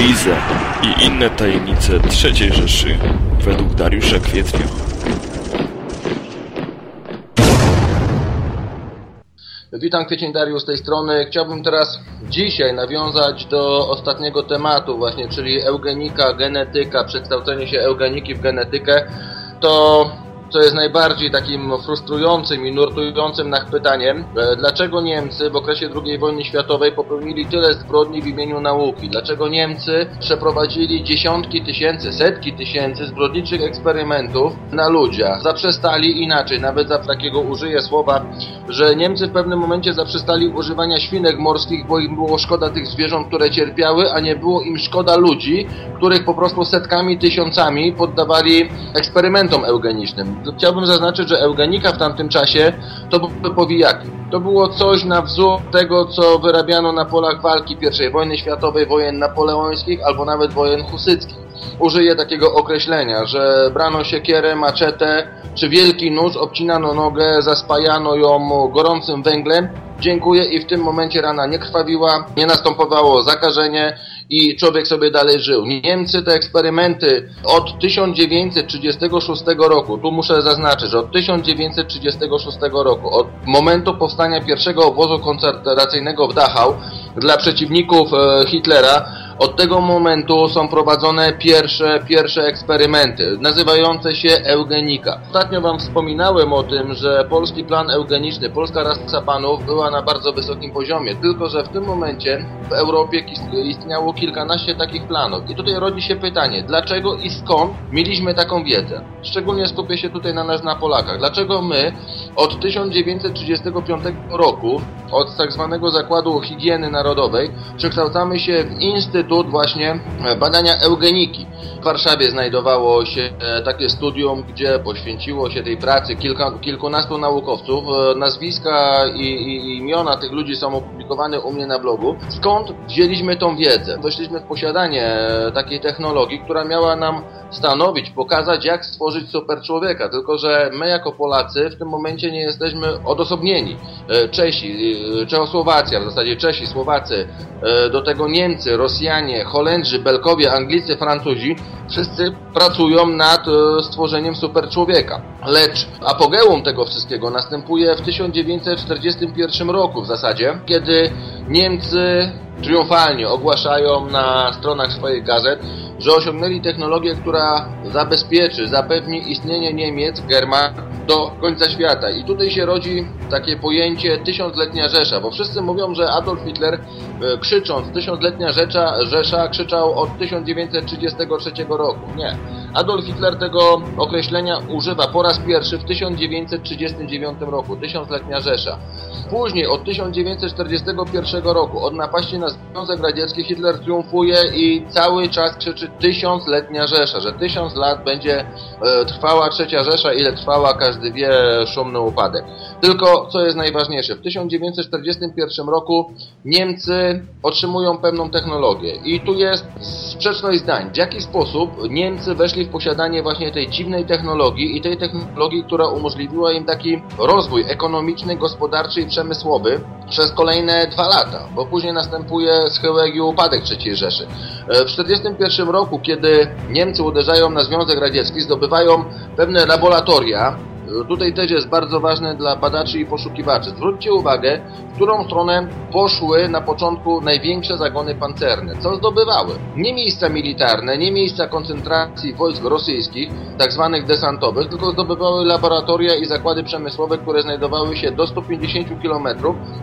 Liza i inne tajemnice III Rzeszy według Dariusza Kwietnia. Witam Kwiecień Dariusz z tej strony. Chciałbym teraz dzisiaj nawiązać do ostatniego tematu właśnie, czyli eugenika, genetyka, przekształcenie się eugeniki w genetykę. To co jest najbardziej takim frustrującym i nurtującym nach pytaniem, e, dlaczego Niemcy w okresie II wojny światowej popełnili tyle zbrodni w imieniu nauki? Dlaczego Niemcy przeprowadzili dziesiątki tysięcy, setki tysięcy zbrodniczych eksperymentów na ludziach? Zaprzestali inaczej, nawet za takiego użyję słowa, że Niemcy w pewnym momencie zaprzestali używania świnek morskich, bo im było szkoda tych zwierząt, które cierpiały, a nie było im szkoda ludzi, których po prostu setkami, tysiącami poddawali eksperymentom eugenicznym chciałbym zaznaczyć, że eugenika w tamtym czasie to były powijaki. To było coś na wzór tego, co wyrabiano na polach walki I wojny światowej, wojen napoleońskich albo nawet wojen husyckich. Użyję takiego określenia, że brano siekierę, maczetę czy wielki nóż, obcinano nogę, zaspajano ją gorącym węglem dziękuję i w tym momencie rana nie krwawiła, nie następowało zakażenie i człowiek sobie dalej żył. Niemcy te eksperymenty od 1936 roku, tu muszę zaznaczyć, że od 1936 roku, od momentu powstania pierwszego obozu koncentracyjnego w Dachau dla przeciwników e, Hitlera, od tego momentu są prowadzone pierwsze, pierwsze eksperymenty, nazywające się eugenika. Ostatnio Wam wspominałem o tym, że polski plan eugeniczny, polska rasa panów była na bardzo wysokim poziomie, tylko że w tym momencie w Europie istniało kilkanaście takich planów. I tutaj rodzi się pytanie, dlaczego i skąd mieliśmy taką wiedzę? Szczególnie skupię się tutaj na nas, na Polakach. Dlaczego my od 1935 roku, od tak zwanego Zakładu Higieny Narodowej, przekształcamy się w Instytut właśnie e, badania eugeniki. W Warszawie znajdowało się e, takie studium, gdzie poświęciło się tej pracy kilka, kilkunastu naukowców. E, nazwiska i, i, imiona tych ludzi są opublikowane u mnie na blogu. Skąd wzięliśmy tą wiedzę? Weszliśmy w posiadanie takiej technologii, która miała nam stanowić, pokazać, jak stworzyć super człowieka. Tylko, że my jako Polacy w tym momencie nie jesteśmy odosobnieni. Czesi, Czechosłowacja, w zasadzie Czesi, Słowacy, do tego Niemcy, Rosjanie, Holendrzy, Belkowie, Anglicy, Francuzi, wszyscy pracują nad e, stworzeniem super człowieka. Lecz apogeum tego wszystkiego następuje w 1941 roku w zasadzie, kiedy Niemcy triumfalnie ogłaszają na stronach swoich gazet, że osiągnęli technologię, która zabezpieczy, zapewni istnienie Niemiec, German do końca świata. I tutaj się rodzi takie pojęcie tysiącletnia Rzesza, bo wszyscy mówią, że Adolf Hitler e, krzycząc tysiącletnia Rzesza, Rzesza krzyczał od 1933 roku. Nie. Adolf Hitler tego określenia używa po raz pierwszy w 1939 roku, tysiącletnia Rzesza. Później, od 1941 roku, od napaści na Związek Radziecki, Hitler triumfuje i cały czas krzyczy tysiącletnia Rzesza, że tysiąc lat będzie e, trwała trzecia Rzesza, ile trwała, każdy wie, szumny upadek. Tylko, co jest najważniejsze, w 1941 roku Niemcy otrzymują pewną technologię i tu jest sprzeczność zdań. W jaki sposób Niemcy weszli w posiadanie właśnie tej dziwnej technologii i tej technologii, która umożliwiła im taki rozwój ekonomiczny, gospodarczy i przemysłowy przez kolejne dwa lata, bo później następuje schyłek i upadek III Rzeszy. E, w 1941 roku, kiedy Niemcy uderzają na Związek Radziecki, zdobywają pewne laboratoria, Tutaj też jest bardzo ważne dla badaczy i poszukiwaczy. Zwróćcie uwagę, w którą stronę poszły na początku największe zagony pancerne. Co zdobywały? Nie miejsca militarne, nie miejsca koncentracji wojsk rosyjskich, tak zwanych desantowych, tylko zdobywały laboratoria i zakłady przemysłowe, które znajdowały się do 150 km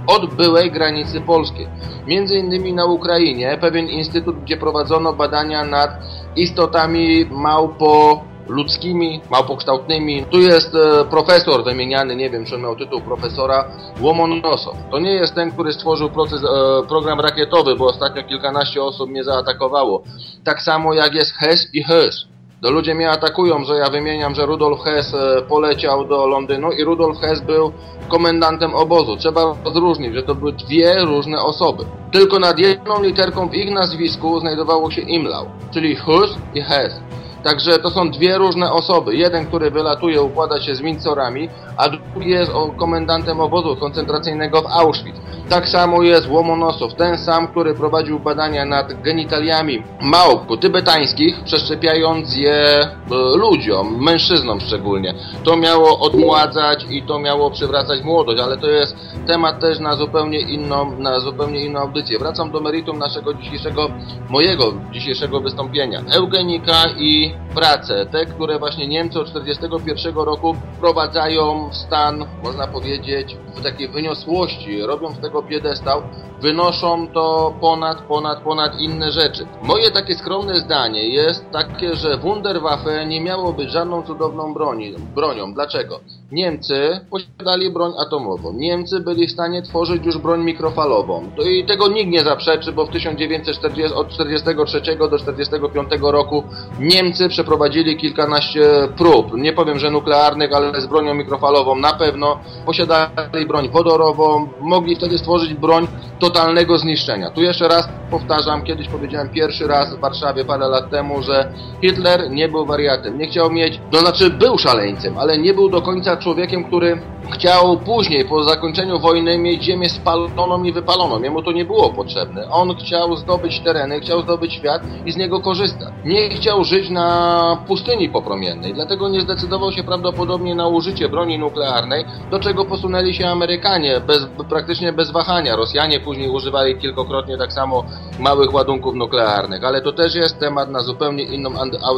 od byłej granicy polskiej. Między innymi na Ukrainie pewien instytut, gdzie prowadzono badania nad istotami małpo ludzkimi, małpokształtnymi. Tu jest e, profesor wymieniany, nie wiem czy on miał tytuł profesora, Łomonosow. To nie jest ten, który stworzył proces, e, program rakietowy, bo ostatnio kilkanaście osób mnie zaatakowało. Tak samo jak jest Hess i Hess. Do ludzie mnie atakują, że ja wymieniam, że Rudolf Hess e, poleciał do Londynu i Rudolf Hess był komendantem obozu. Trzeba rozróżnić, że to były dwie różne osoby. Tylko nad jedną literką w ich nazwisku znajdowało się Imlau, czyli Hus i Hess. Także to są dwie różne osoby. Jeden, który wylatuje, układa się z Windsorami, a drugi jest komendantem obozu koncentracyjnego w Auschwitz. Tak samo jest Łomonosow, ten sam, który prowadził badania nad genitaliami małp tybetańskich, przeszczepiając je e, ludziom, mężczyznom szczególnie. To miało odmładzać i to miało przywracać młodość, ale to jest temat też na zupełnie inną, na zupełnie inną audycję. Wracam do meritum naszego dzisiejszego, mojego dzisiejszego wystąpienia. Eugenika i prace, te, które właśnie Niemcy od 1941 roku wprowadzają w stan, można powiedzieć, takiej wyniosłości, robią z tego piedestał, wynoszą to ponad, ponad, ponad inne rzeczy. Moje takie skromne zdanie jest takie, że Wunderwaffe nie miało być żadną cudowną broni, bronią. Dlaczego? Niemcy posiadali broń atomową. Niemcy byli w stanie tworzyć już broń mikrofalową. I tego nikt nie zaprzeczy, bo w 1940, od 1943 do 1945 roku Niemcy przeprowadzili kilkanaście prób. Nie powiem, że nuklearnych, ale z bronią mikrofalową na pewno. Posiadali broń wodorową. Mogli wtedy stworzyć broń totalnego zniszczenia. Tu jeszcze raz powtarzam, kiedyś powiedziałem pierwszy raz w Warszawie parę lat temu, że Hitler nie był wariatem. Nie chciał mieć, to znaczy był szaleńcem, ale nie był do końca człowiekiem, który chciał później, po zakończeniu wojny, mieć ziemię spaloną i wypaloną. Jemu to nie było potrzebne. On chciał zdobyć tereny, chciał zdobyć świat i z niego korzystać. Nie chciał żyć na pustyni popromiennej, dlatego nie zdecydował się prawdopodobnie na użycie broni nuklearnej, do czego posunęli się Amerykanie bez, praktycznie bez wahania. Rosjanie później używali kilkokrotnie tak samo małych ładunków nuklearnych, ale to też jest temat na zupełnie inną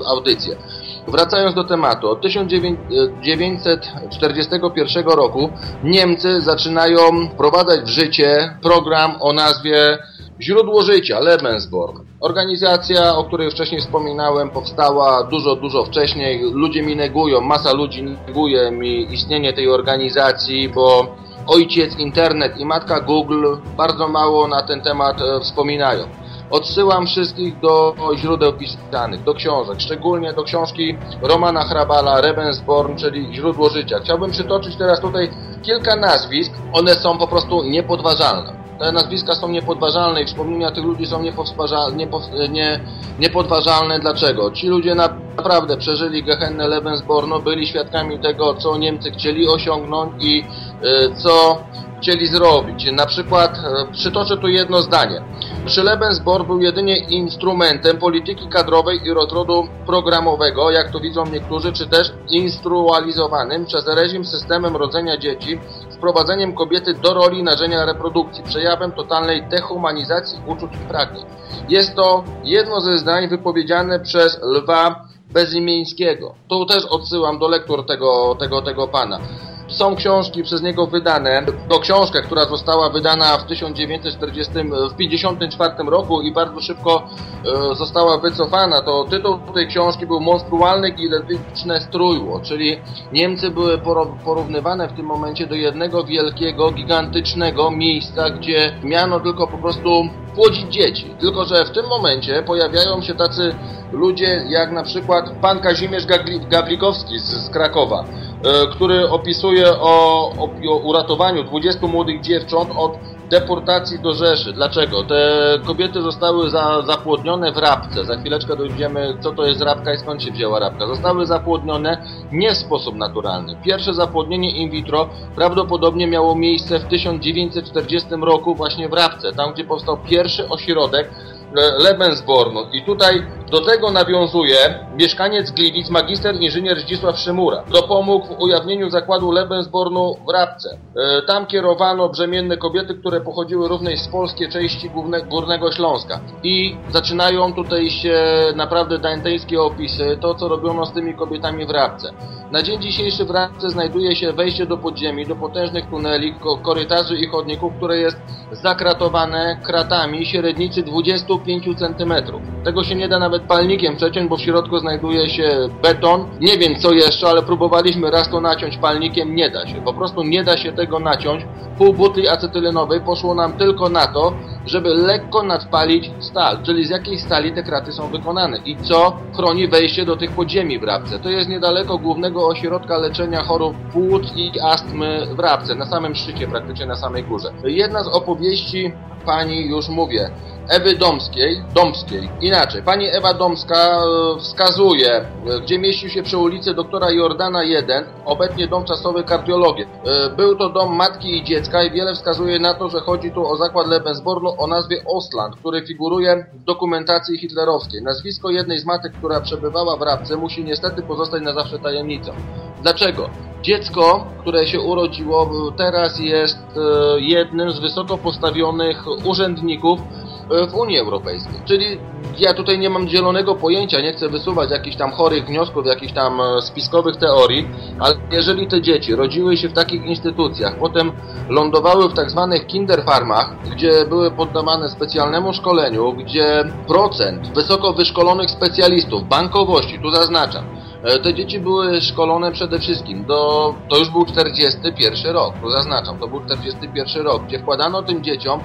audycję. Wracając do tematu, od 1941 roku Niemcy zaczynają wprowadzać w życie program o nazwie Źródło Życia, Lebensborn. Organizacja, o której wcześniej wspominałem, powstała dużo, dużo wcześniej. Ludzie mi negują, masa ludzi neguje mi istnienie tej organizacji, bo ojciec internet i matka Google bardzo mało na ten temat e, wspominają. Odsyłam wszystkich do źródeł pisanych, do książek, szczególnie do książki Romana Hrabala, Rebensborn, czyli Źródło Życia. Chciałbym przytoczyć teraz tutaj kilka nazwisk, one są po prostu niepodważalne. Te nazwiska są niepodważalne i wspomnienia tych ludzi są nie, niepodważalne. Dlaczego? Ci ludzie naprawdę przeżyli Gehennę Lebensborno, byli świadkami tego, co Niemcy chcieli osiągnąć i co chcieli zrobić. Na przykład e, przytoczę tu jedno zdanie. Przy Lebensborn był jedynie instrumentem polityki kadrowej i rozrodu programowego, jak to widzą niektórzy, czy też instrualizowanym przez reżim systemem rodzenia dzieci, wprowadzeniem kobiety do roli narzędzia reprodukcji, przejawem totalnej dehumanizacji uczuć i pragnień. Jest to jedno ze zdań wypowiedziane przez Lwa Bezimieńskiego. Tu też odsyłam do lektur tego, tego, tego pana. Są książki przez niego wydane. To książka, która została wydana w 1940, w 54 roku i bardzo szybko e, została wycofana. To tytuł tej książki był Monstrualne i strójło, czyli Niemcy były porównywane w tym momencie do jednego wielkiego, gigantycznego miejsca, gdzie miano tylko po prostu płodzić dzieci. Tylko, że w tym momencie pojawiają się tacy ludzie jak na przykład pan Kazimierz Gawlikowski z, z Krakowa, e, który opisuje o, o, uratowaniu 20 młodych dziewcząt od deportacji do Rzeszy. Dlaczego? Te kobiety zostały za, zapłodnione w rabce. Za chwileczkę dojdziemy, co to jest rabka i skąd się wzięła rabka. Zostały zapłodnione nie w sposób naturalny. Pierwsze zapłodnienie in vitro prawdopodobnie miało miejsce w 1940 roku właśnie w rabce, tam gdzie powstał pierwszy ośrodek Lebensbornu. I tutaj do tego nawiązuje mieszkaniec Gliwic, magister inżynier Zdzisław Szymura. Dopomógł w ujawnieniu zakładu Lebensbornu w Rabce. E, tam kierowano brzemienne kobiety, które pochodziły również z polskiej części Górnego Śląska. I zaczynają tutaj się naprawdę dantejskie opisy, to co robiono z tymi kobietami w Rabce. Na dzień dzisiejszy w Rabce znajduje się wejście do podziemi, do potężnych tuneli, korytarzy i chodników, które jest zakratowane kratami średnicy 25 cm. Tego się nie da nawet palnikiem przeciąć, bo w środku znajduje się beton. Nie wiem co jeszcze, ale próbowaliśmy raz to naciąć palnikiem, nie da się. Po prostu nie da się tego naciąć. Pół butli acetylenowej poszło nam tylko na to, żeby lekko nadpalić stal, czyli z jakiej stali te kraty są wykonane i co chroni wejście do tych podziemi w Rabce. To jest niedaleko głównego ośrodka leczenia chorób płuc i astmy w Rabce, na samym szczycie, praktycznie na samej górze. Jedna z opowieści pani, już mówię, Ewy Domskiej, Domskiej, inaczej, pani Ewa Domska e, wskazuje, e, gdzie mieścił się przy ulicy doktora Jordana 1, obecnie dom czasowy kardiologii. E, Był to dom matki i dziecka i wiele wskazuje na to, że chodzi tu o zakład Lebensbornu o nazwie Ostland, który figuruje w dokumentacji hitlerowskiej. Nazwisko jednej z matek, która przebywała w Rabce, musi niestety pozostać na zawsze tajemnicą. Dlaczego? Dziecko, które się urodziło, teraz jest jednym z wysoko postawionych urzędników w Unii Europejskiej. Czyli ja tutaj nie mam zielonego pojęcia, nie chcę wysuwać jakichś tam chorych wniosków, jakichś tam e, spiskowych teorii, ale jeżeli te dzieci rodziły się w takich instytucjach, potem lądowały w tak zwanych kinderfarmach, gdzie były poddawane specjalnemu szkoleniu, gdzie procent wysoko wyszkolonych specjalistów bankowości, tu zaznaczam, E, Te dzieci były szkolone przede wszystkim do... To już był 41 rok, tu zaznaczam, to był 41 rok, gdzie wkładano tym dzieciom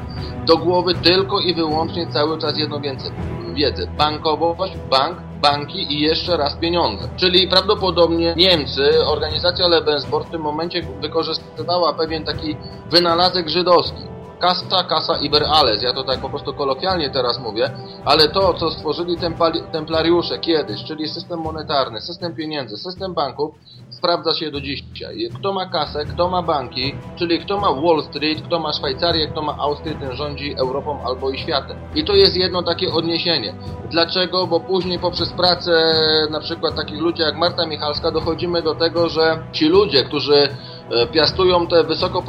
do głowy tylko i wyłącznie cały czas jedno więcej wiedzę. Bankowość, bank, banki i jeszcze raz pieniądze. Czyli prawdopodobnie Niemcy, organizacja Lebensborn w tym momencie wykorzystywała pewien taki wynalazek żydowski. Kasa, kasa iber alles. Ja to tak po prostu kolokwialnie teraz mówię, ale to, co stworzyli templariusze kiedyś, czyli system monetarny, system pieniędzy, system banków, sprawdza się do dzisiaj. Kto ma kasę, kto ma banki, czyli kto ma Wall Street, kto ma Szwajcarię, kto ma Austrię, ten rządzi Europą albo i światem. I to jest jedno takie odniesienie. Dlaczego? Bo później poprzez pracę na przykład takich ludzi jak Marta Michalska dochodzimy do tego, że ci ludzie, którzy e, piastują te wysoko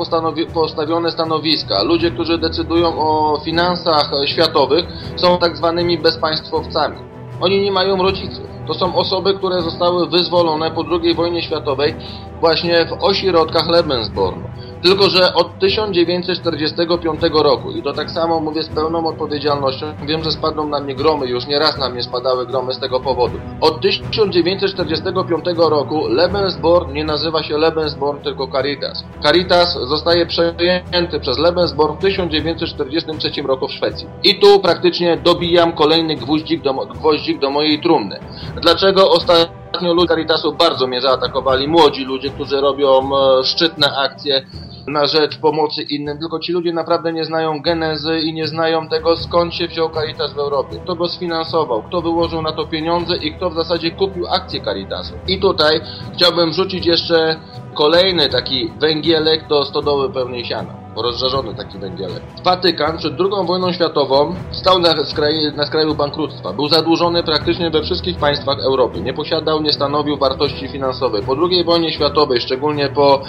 postawione stanowiska, ludzie, którzy decydują o finansach e, światowych, są tak zwanymi bezpaństwowcami. Oni nie mają rodziców. To są osoby, które zostały wyzwolone po II wojnie światowej właśnie w ośrodkach Lebensbornu. Tylko, że od 1945 roku, i to tak samo mówię z pełną odpowiedzialnością, wiem, że spadną na mnie gromy, już nie raz na mnie spadały gromy z tego powodu. Od 1945 roku Lebensborn nie nazywa się Lebensborn, tylko Caritas. Caritas zostaje przejęty przez Lebensborn w 1943 roku w Szwecji. I tu praktycznie dobijam kolejny gwoździk do, gwoździk do mojej trumny. Dlaczego ostatnio ludzie Caritasu bardzo mnie zaatakowali? Młodzi ludzie, którzy robią e, szczytne akcje na rzecz pomocy innym, tylko ci ludzie naprawdę nie znają genezy i nie znają tego, skąd się wziął Caritas w Europie. Kto go sfinansował, kto wyłożył na to pieniądze i kto w zasadzie kupił akcje Caritasu. I tutaj chciałbym wrzucić jeszcze kolejny taki węgielek do stodoły pełnej siana rozżarzony taki węgielek. Watykan przed II wojną światową stał na skraju, na skraju bankructwa. Był zadłużony praktycznie we wszystkich państwach Europy. Nie posiadał, nie stanowił wartości finansowej. Po II wojnie światowej, szczególnie po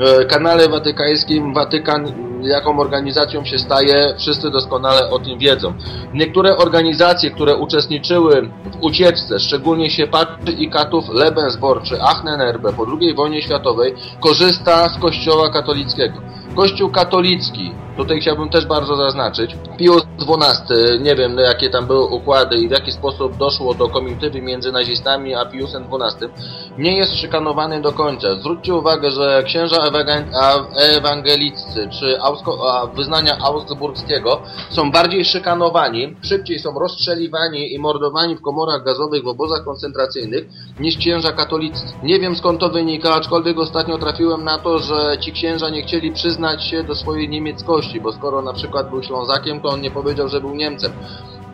e, kanale watykańskim, Watykan jaką organizacją się staje, wszyscy doskonale o tym wiedzą. Niektóre organizacje, które uczestniczyły w ucieczce, szczególnie siepaczy i katów Lebensborn czy Achnenerbe po II wojnie światowej, korzysta z kościoła katolickiego. Kościół katolicki, tutaj chciałbym też bardzo zaznaczyć, Pius XII, nie wiem jakie tam były układy i w jaki sposób doszło do komitywy między nazistami a Piusem XII, nie jest szykanowany do końca. Zwróćcie uwagę, że księża ewangeliccy czy wyznania augsburskiego są bardziej szykanowani, szybciej są rozstrzeliwani i mordowani w komorach gazowych w obozach koncentracyjnych niż księża katolicy. Nie wiem skąd to wynika, aczkolwiek ostatnio trafiłem na to, że ci księża nie chcieli przyznać się do swojej niemieckości, bo skoro na przykład był Ślązakiem, to on nie powiedział, że był Niemcem.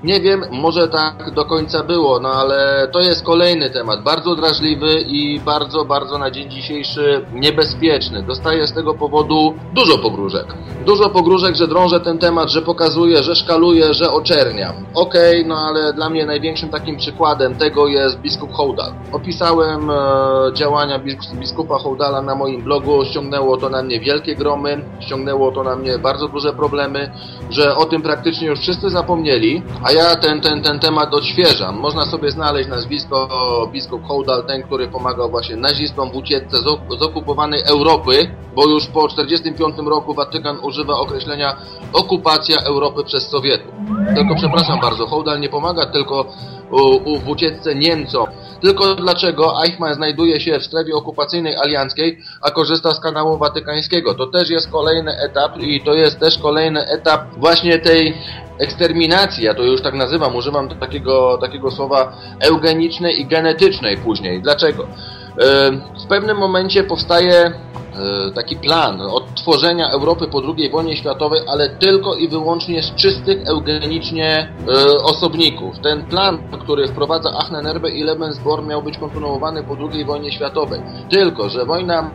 Nie wiem, może tak do końca było, no ale to jest kolejny temat, bardzo drażliwy i bardzo, bardzo na dzień dzisiejszy niebezpieczny. Dostaję z tego powodu dużo pogróżek. Dużo pogróżek, że drążę ten temat, że pokazuję, że szkaluję, że oczerniam. Okej, okay, no ale dla mnie największym takim przykładem tego jest biskup Hołdal. Opisałem e, działania biskupa Hołdala na moim blogu, ściągnęło to na mnie wielkie gromy, ściągnęło to na mnie bardzo duże problemy, że o tym praktycznie już wszyscy zapomnieli, a ja ten, ten, ten temat odświeżam. Można sobie znaleźć nazwisko biskup Hołdal, ten, który pomagał właśnie nazistom w ucieczce z, okupowanej Europy, bo już po 1945 roku Watykan używa określenia okupacja Europy przez Sowietów. Tylko przepraszam bardzo, Hołdal nie pomaga tylko w ucieczce Niemcom. Tylko dlaczego Eichmann znajduje się w strefie okupacyjnej alianckiej, a korzysta z kanału watykańskiego. To też jest kolejny etap i to jest też kolejny etap właśnie tej eksterminacji, ja to już tak nazywam, używam takiego, takiego słowa eugenicznej i genetycznej później. Dlaczego? W pewnym momencie powstaje taki plan odtworzenia Europy po II wojnie światowej, ale tylko i wyłącznie z czystych eugenicznie e, osobników. Ten plan, który wprowadza Ahnenerbe i Lebensborn miał być kontynuowany po II wojnie światowej. Tylko, że wojna,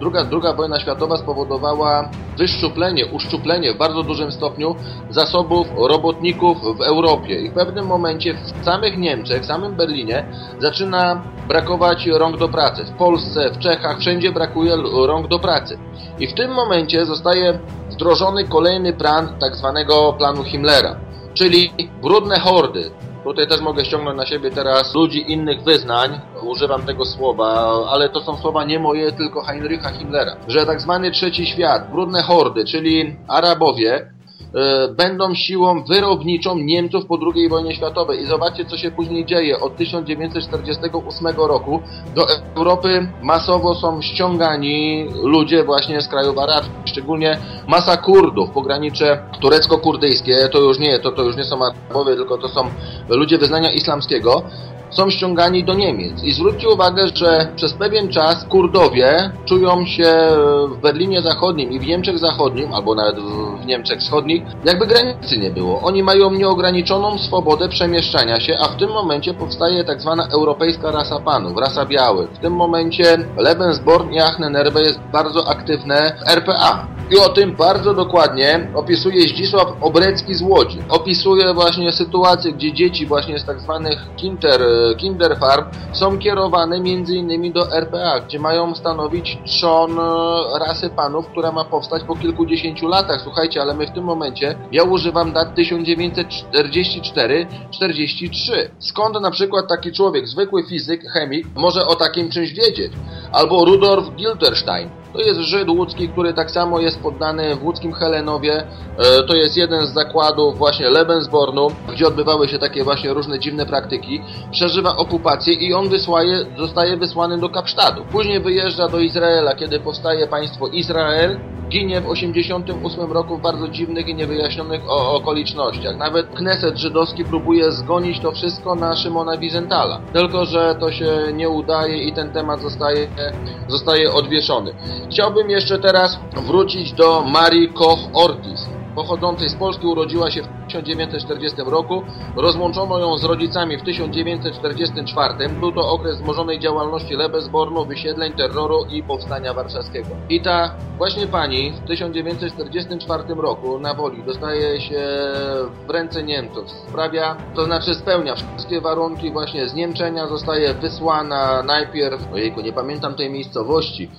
druga, druga wojna światowa spowodowała wyszczuplenie, uszczuplenie w bardzo dużym stopniu zasobów robotników w Europie i w pewnym momencie w samych Niemczech, w samym Berlinie zaczyna brakować rąk do pracy. W Polsce, w Czechach, wszędzie brakuje rąk do pracy. I w tym momencie zostaje wdrożony kolejny plan tak zwanego planu Himmlera, czyli brudne hordy. Tutaj też mogę ściągnąć na siebie teraz ludzi innych wyznań, używam tego słowa, ale to są słowa nie moje, tylko Heinricha Himmlera, że tak zwany trzeci świat, brudne hordy, czyli Arabowie, będą siłą wyrobniczą Niemców po II wojnie światowej. I zobaczcie, co się później dzieje. Od 1948 roku do Europy masowo są ściągani ludzie właśnie z krajów arabskich, szczególnie masa Kurdów, pogranicze turecko-kurdyjskie, to już nie, to, to już nie są Arabowie, tylko to są ludzie wyznania islamskiego są ściągani do Niemiec. I zwróćcie uwagę, że przez pewien czas Kurdowie czują się w Berlinie Zachodnim i w Niemczech Zachodnim, albo nawet w Niemczech Wschodnich, jakby granicy nie było. Oni mają nieograniczoną swobodę przemieszczania się, a w tym momencie powstaje tak zwana europejska rasa panów, rasa białych. W tym momencie Lebensborn i Achnenerbe jest bardzo aktywne w RPA. I o tym bardzo dokładnie opisuje Zdzisław Obrecki z Łodzi. Opisuje właśnie sytuację, gdzie dzieci właśnie z tak zwanych Kinter Kinderfarm są kierowane m.in. do RPA, gdzie mają stanowić trzon e, rasy panów, która ma powstać po kilkudziesięciu latach. Słuchajcie, ale my w tym momencie, ja używam dat 1944-43. Skąd na przykład taki człowiek, zwykły fizyk, chemik, może o takim czymś wiedzieć? Albo Rudolf Gilderstein. To jest Żyd łódzki, który tak samo jest poddany w łódzkim Helenowie. E, to jest jeden z zakładów właśnie Lebensbornu, gdzie odbywały się takie właśnie różne dziwne praktyki. Przeżywa okupację i on wysłaje, zostaje wysłany do Kapsztadu. Później wyjeżdża do Izraela, kiedy powstaje państwo Izrael. Ginie w 88 roku w bardzo dziwnych i niewyjaśnionych okolicznościach. Nawet Kneset żydowski próbuje zgonić to wszystko na Szymona Wizentala. Tylko, że to się nie udaje i ten temat zostaje, zostaje odwieszony. Chciałbym jeszcze teraz wrócić do Marii Koch-Ortiz pochodzącej z Polski urodziła się w 1940 roku. Rozłączono ją z rodzicami w 1944. Był to okres wzmożonej działalności Lebesbornu, wysiedleń, terroru i powstania warszawskiego. I ta właśnie pani w 1944 roku na Woli dostaje się w ręce Niemców. Sprawia, to znaczy spełnia wszystkie warunki właśnie zniemczenia, zostaje wysłana najpierw, ojejku, nie pamiętam tej miejscowości,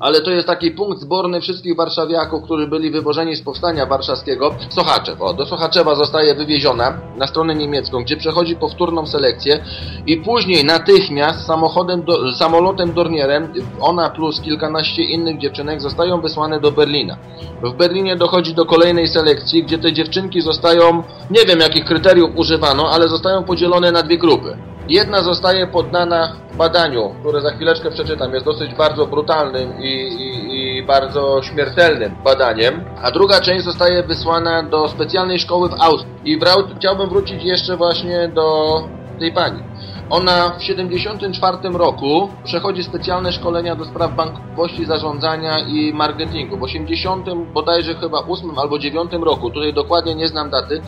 ale to jest taki punkt zborny wszystkich warszawiaków, którzy byli wywożeni z powstania warszawskiego. Sochaczew. O, do Sochaczewa zostaje wywieziona na stronę niemiecką, gdzie przechodzi powtórną selekcję i później natychmiast samochodem do, samolotem Dornierem ona plus kilkanaście innych dziewczynek zostają wysłane do Berlina. W Berlinie dochodzi do kolejnej selekcji, gdzie te dziewczynki zostają, nie wiem jakich kryteriów używano, ale zostają podzielone na dwie grupy. Jedna zostaje poddana badaniu, które za chwileczkę przeczytam, jest dosyć bardzo brutalnym i, i, i, bardzo śmiertelnym badaniem, a druga część zostaje wysłana do specjalnej szkoły w Austrii. I chciałbym wrócić jeszcze właśnie do tej pani. Ona w 1974 roku przechodzi specjalne szkolenia do spraw bankowości, zarządzania i marketingu. W 80 bodajże chyba 8 albo 9 roku, tutaj dokładnie nie znam daty,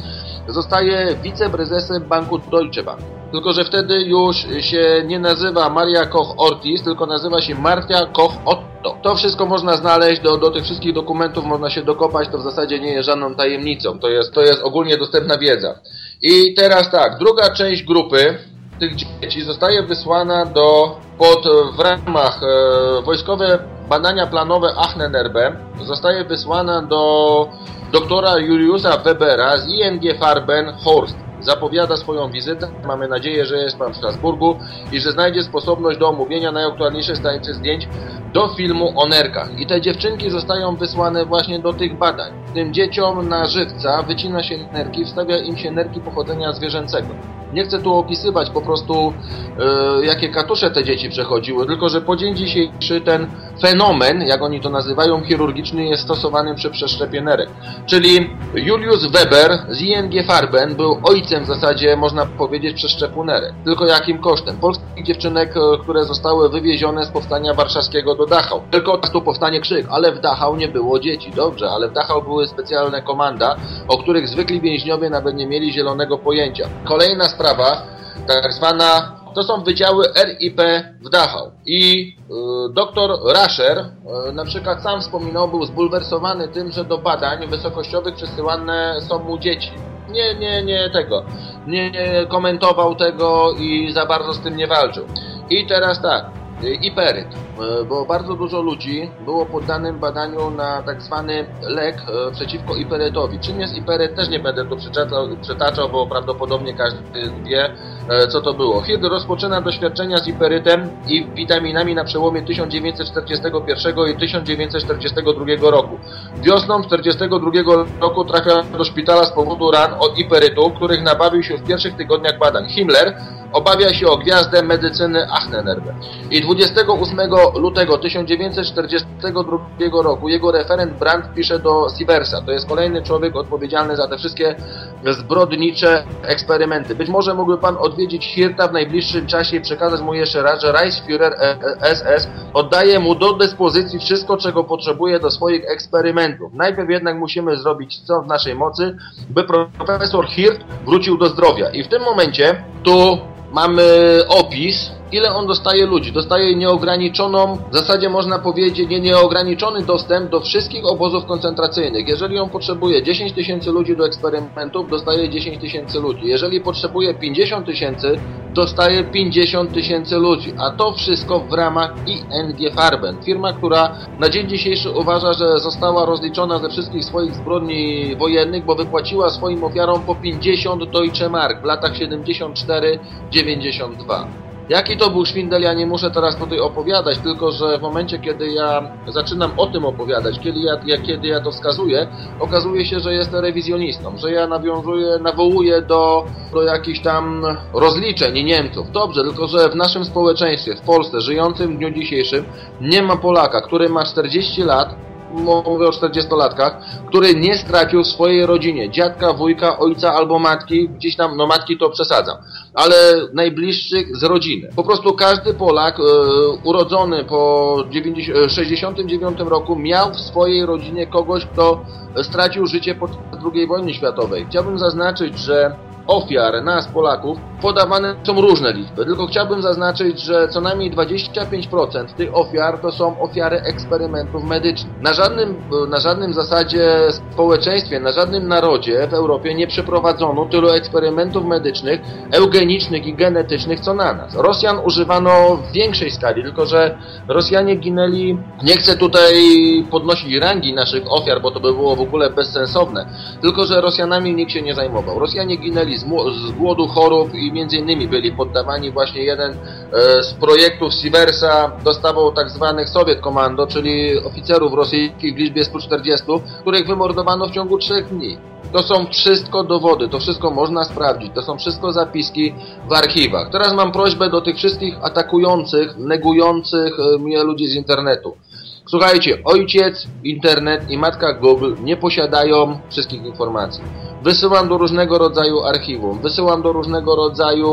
zostaje wiceprezesem banku Deutsche Bank. Tylko, że wtedy już się nie nazywa Maria Koch Ortiz, tylko nazywa się Martia Koch Otto. To wszystko można znaleźć, do, do tych wszystkich dokumentów można się dokopać, to w zasadzie nie jest żadną tajemnicą. To jest, to jest ogólnie dostępna wiedza. I teraz tak, druga część grupy tych dzieci zostaje wysłana do, pod, w ramach e, wojskowe badania planowe Achnenerbe, zostaje wysłana do doktora Juliusa Webera z ING Farben Horst. Zapowiada swoją wizytę. Mamy nadzieję, że jest Pan w Strasburgu i że znajdzie sposobność do omówienia najaktualniejszych stanicy zdjęć do filmu o nerkach. I te dziewczynki zostają wysłane właśnie do tych badań. Tym dzieciom na żywca wycina się nerki, wstawia im się nerki pochodzenia zwierzęcego. Nie chcę tu opisywać po prostu, e, jakie katusze te dzieci przechodziły, tylko że po dzień dzisiejszy ten fenomen, jak oni to nazywają, chirurgiczny jest stosowany przy przeszczepie nerek. Czyli Julius Weber z ING Farben był ojcem w zasadzie, można powiedzieć, przeszczepu nerek. Tylko jakim kosztem? Polskich dziewczynek, e, które zostały wywiezione z powstania warszawskiego do Dachau. Tylko tu powstanie krzyk, ale w Dachau nie było dzieci. Dobrze, ale w Dachau były specjalne komanda, o których zwykli więźniowie nawet nie mieli zielonego pojęcia. Kolejna sprawa, tak zwana to są wydziały RIP w Dachau. I y, doktor Rasher y, na przykład sam wspominał, był zbulwersowany tym, że do badań wysokościowych przesyłane są mu dzieci. Nie, nie, nie tego. Nie, nie komentował tego i za bardzo z tym nie walczył. I teraz tak. Iperyt, e, bo bardzo dużo ludzi było poddanym badaniu na tak zwany lek e, przeciwko iperytowi. Czym jest iperyt też nie będę tu przetaczał, przetaczał bo prawdopodobnie każdy wie e, co to było. Hirt rozpoczyna doświadczenia z iperytem i witaminami na przełomie 1941 i 1942 roku. Wiosną 1942 roku trafia do szpitala z powodu ran od iperytu, których nabawił się w pierwszych tygodniach badań. Himmler obawia się o gwiazdę medycyny Achnenerbe. I 28 lutego 1942 roku jego referent Brandt pisze do Sieversa. To jest kolejny człowiek odpowiedzialny za te wszystkie zbrodnicze eksperymenty. Być może mógłby pan odwiedzić Hirta w najbliższym czasie i przekazać mu jeszcze raz, że Reichsführer SS e, oddaje mu do dyspozycji wszystko, czego potrzebuje do swoich eksperymentów. Najpierw jednak musimy zrobić co w naszej mocy, by profesor Hirt wrócił do zdrowia. I w tym momencie tu mamy opis, ile on dostaje ludzi. Dostaje nieograniczoną, w zasadzie można powiedzieć, nie nieograniczony dostęp do wszystkich obozów koncentracyjnych. Jeżeli on potrzebuje 10 tysięcy ludzi do eksperymentów, dostaje 10 tysięcy ludzi. Jeżeli potrzebuje 50 tysięcy, dostaje 50 tysięcy ludzi. A to wszystko w ramach ING Farben. Firma, która na dzień dzisiejszy uważa, że została rozliczona ze wszystkich swoich zbrodni wojennych, bo wypłaciła swoim ofiarom po 50 Deutsche Mark w latach 74-92. Jaki to był szwindel, ja nie muszę teraz tutaj opowiadać, tylko że w momencie, kiedy ja zaczynam o tym opowiadać, kiedy ja, ja, kiedy ja to wskazuję, okazuje się, że jestem rewizjonistą, że ja nawiązuję, nawołuję do, do jakichś tam rozliczeń Niemców. Dobrze, tylko że w naszym społeczeństwie, w Polsce, żyjącym w dniu dzisiejszym, nie ma Polaka, który ma 40 lat, mówię o 40-latkach, który nie stracił swojej rodzinie dziadka, wujka, ojca albo matki, gdzieś tam, no matki to przesadzam, ale najbliższych z rodziny. Po prostu każdy Polak e, urodzony po 90, 69 roku miał w swojej rodzinie kogoś, kto stracił życie podczas II wojny światowej. Chciałbym zaznaczyć, że ofiar nas, Polaków, podawane są różne liczby. Tylko chciałbym zaznaczyć, że co najmniej 25% tych ofiar to są ofiary eksperymentów medycznych. Na żadnym, na żadnym zasadzie społeczeństwie, na żadnym narodzie w Europie nie przeprowadzono tylu eksperymentów medycznych, eugenicznych i genetycznych co na nas. Rosjan używano w większej skali, tylko że Rosjanie ginęli, nie chcę tutaj podnosić rangi naszych ofiar, bo to by było w ogóle bezsensowne, tylko że Rosjanami nikt się nie zajmował. Rosjanie ginęli z, z głodu, chorób i między innymi byli poddawani właśnie jeden e, z projektów Sieversa dostawał tak zwanych Sowiet Komando, czyli oficerów rosyjskich w liczbie 140, których wymordowano w ciągu trzech dni. To są wszystko dowody, to wszystko można sprawdzić, to są wszystko zapiski w archiwach. Teraz mam prośbę do tych wszystkich atakujących, negujących e, mnie ludzi z internetu. Słuchajcie, ojciec, internet i matka Google nie posiadają wszystkich informacji. Wysyłam do różnego rodzaju archiwum, wysyłam do różnego rodzaju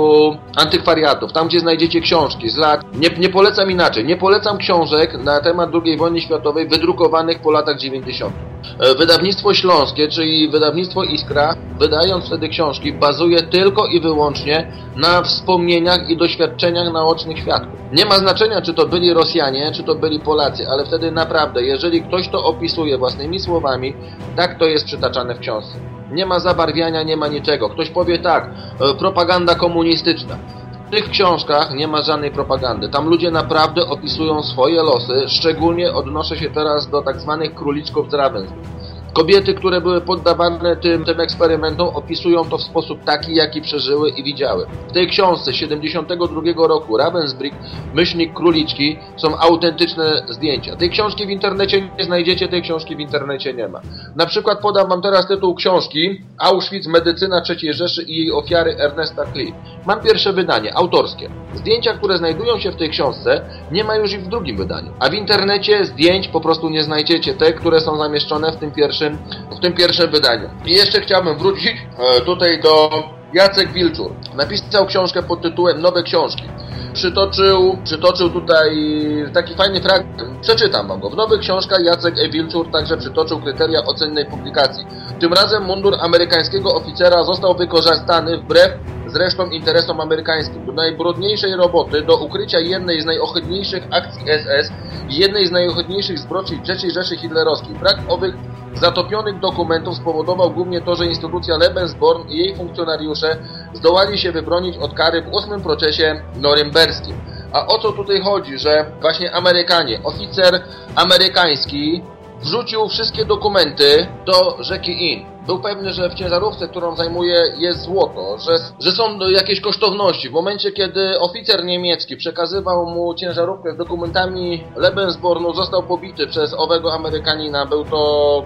antykwariatów, tam gdzie znajdziecie książki z lat. Nie, nie polecam inaczej, nie polecam książek na temat II wojny światowej wydrukowanych po latach 90. E, wydawnictwo Śląskie, czyli wydawnictwo Iskra, wydając wtedy książki, bazuje tylko i wyłącznie na wspomnieniach i doświadczeniach naocznych świadków. Nie ma znaczenia, czy to byli Rosjanie, czy to byli Polacy, ale wtedy naprawdę, jeżeli ktoś to opisuje własnymi słowami, tak to jest przytaczane w książce. Nie ma zabarwiania, nie ma niczego. Ktoś powie tak, e, propaganda komunistyczna. W tych książkach nie ma żadnej propagandy. Tam ludzie naprawdę opisują swoje losy, szczególnie odnoszę się teraz do tak zwanych króliczków z Ravensbrück. Kobiety, które były poddawane tym, tym eksperymentom, opisują to w sposób taki, jaki przeżyły i widziały. W tej książce 72 roku Ravensbrück, Myślnik Króliczki są autentyczne zdjęcia. Tej książki w internecie nie znajdziecie, tej książki w internecie nie ma. Na przykład podam wam teraz tytuł książki Auschwitz, Medycyna III Rzeszy i jej ofiary Ernesta Klee. Mam pierwsze wydanie, autorskie. Zdjęcia, które znajdują się w tej książce, nie ma już ich w drugim wydaniu. A w internecie zdjęć po prostu nie znajdziecie, te, które są zamieszczone w tym pierwszym, w tym pierwszym wydaniu. I jeszcze chciałbym wrócić e, tutaj do Jacek Wilczur. Napisał książkę pod tytułem Nowe książki przytoczył, przytoczył tutaj taki fajny fragment. Przeczytam wam go. W nowych książkach Jacek E. Wilczur także przytoczył kryteria ocennej publikacji. Tym razem mundur amerykańskiego oficera został wykorzystany wbrew zresztą interesom amerykańskim. Do najbrudniejszej roboty, do ukrycia jednej z najohydniejszych akcji SS i jednej z najohydniejszych zbrodni III Rzeszy Hitlerowskiej. Brak owych zatopionych dokumentów spowodował głównie to, że instytucja Lebensborn i jej funkcjonariusze zdołali się wybronić od kary w ósmym procesie norymberskim. A o co tutaj chodzi, że właśnie Amerykanie, oficer amerykański wrzucił wszystkie dokumenty do rzeki In był pewny, że w ciężarówce, którą zajmuje jest złoto, że, że są jakieś kosztowności. W momencie, kiedy oficer niemiecki przekazywał mu ciężarówkę z dokumentami Lebensbornu, został pobity przez owego Amerykanina. Był to,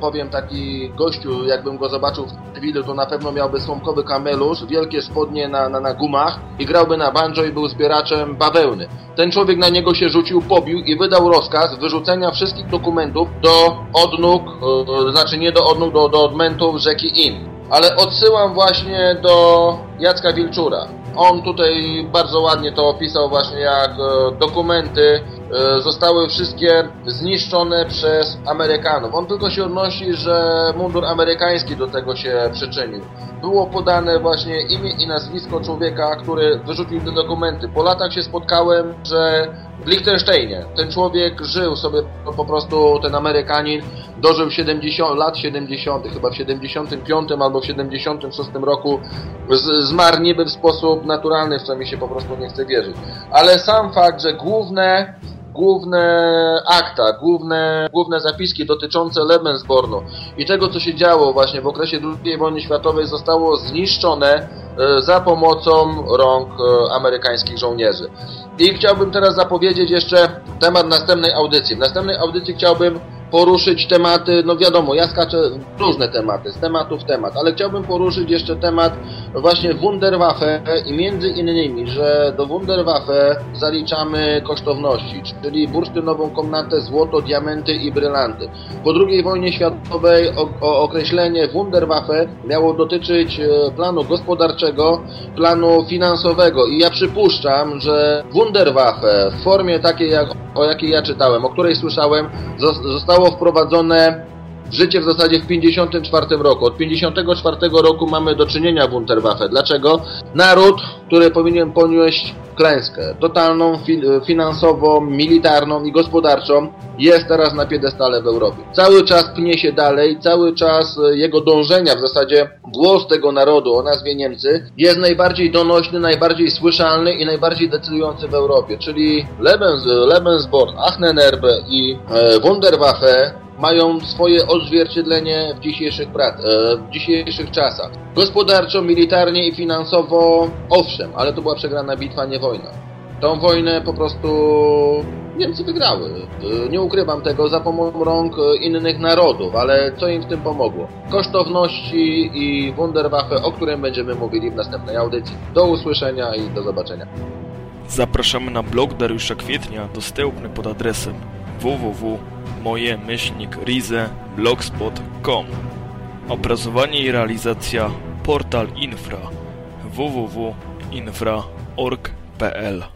powiem, taki gościu, jakbym go zobaczył w cywilu, to na pewno miałby słomkowy kamelusz, wielkie spodnie na, na, na gumach i grałby na banjo i był zbieraczem bawełny. Ten człowiek na niego się rzucił, pobił i wydał rozkaz wyrzucenia wszystkich dokumentów do odnóg, znaczy nie do odnóg, do, do odmętów rzeki In. Ale odsyłam właśnie do Jacka Wilczura. On tutaj bardzo ładnie to opisał właśnie jak e, dokumenty e, zostały wszystkie zniszczone przez Amerykanów. On tylko się odnosi, że mundur amerykański do tego się przyczynił. Było podane właśnie imię i nazwisko człowieka, który wyrzucił te dokumenty. Po latach się spotkałem, że w Liechtensteinie. Ten człowiek żył sobie po prostu, ten Amerykanin dożył 70, lat 70, chyba w 75 albo w 76 roku z, zmarł niby w sposób naturalny, w co mi się po prostu nie chce wierzyć. Ale sam fakt, że główne główne akta, główne, główne zapiski dotyczące Lebensbornu i tego, co się działo właśnie w okresie II wojny światowej zostało zniszczone e, za pomocą rąk e, amerykańskich żołnierzy. I chciałbym teraz zapowiedzieć jeszcze temat następnej audycji. W następnej audycji chciałbym poruszyć tematy, no wiadomo, ja skaczę różne tematy, z tematu w temat, ale chciałbym poruszyć jeszcze temat właśnie Wunderwaffe i między innymi, że do Wunderwaffe zaliczamy kosztowności, czyli bursztynową komnatę, złoto, diamenty i brylanty. Po II wojnie światowej określenie Wunderwaffe miało dotyczyć e, planu gospodarczego, planu finansowego i ja przypuszczam, że Wunderwaffe w formie takiej, jak, o jakiej ja czytałem, o której słyszałem, zostało zostało wprowadzone życie w zasadzie w 54 roku. Od 54 roku mamy do czynienia Wunderwaffe. Dlaczego? Naród, który powinien ponieść klęskę totalną, fi finansową, militarną i gospodarczą jest teraz na piedestale w Europie. Cały czas pnie się dalej, cały czas e, jego dążenia, w zasadzie głos tego narodu o nazwie Niemcy jest najbardziej donośny, najbardziej słyszalny i najbardziej decydujący w Europie, czyli Lebens, Lebensborn, Achnenerbe i e, Wunderwaffe mają swoje odzwierciedlenie w dzisiejszych, prac, e, w dzisiejszych czasach. Gospodarczo, militarnie i finansowo owszem, ale to była przegrana bitwa, nie wojna. Tą wojnę po prostu Niemcy wygrały. E, nie ukrywam tego za pomocą rąk innych narodów, ale co im w tym pomogło? Kosztowności i Wunderwaffe, o którym będziemy mówili w następnej audycji. Do usłyszenia i do zobaczenia. Zapraszamy na blog Dariusza Kwietnia, dostępny pod adresem www moje myślnik rize blogspot.com Opracowanie i realizacja Portal Infra www.infra.org.pl